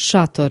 شاطر.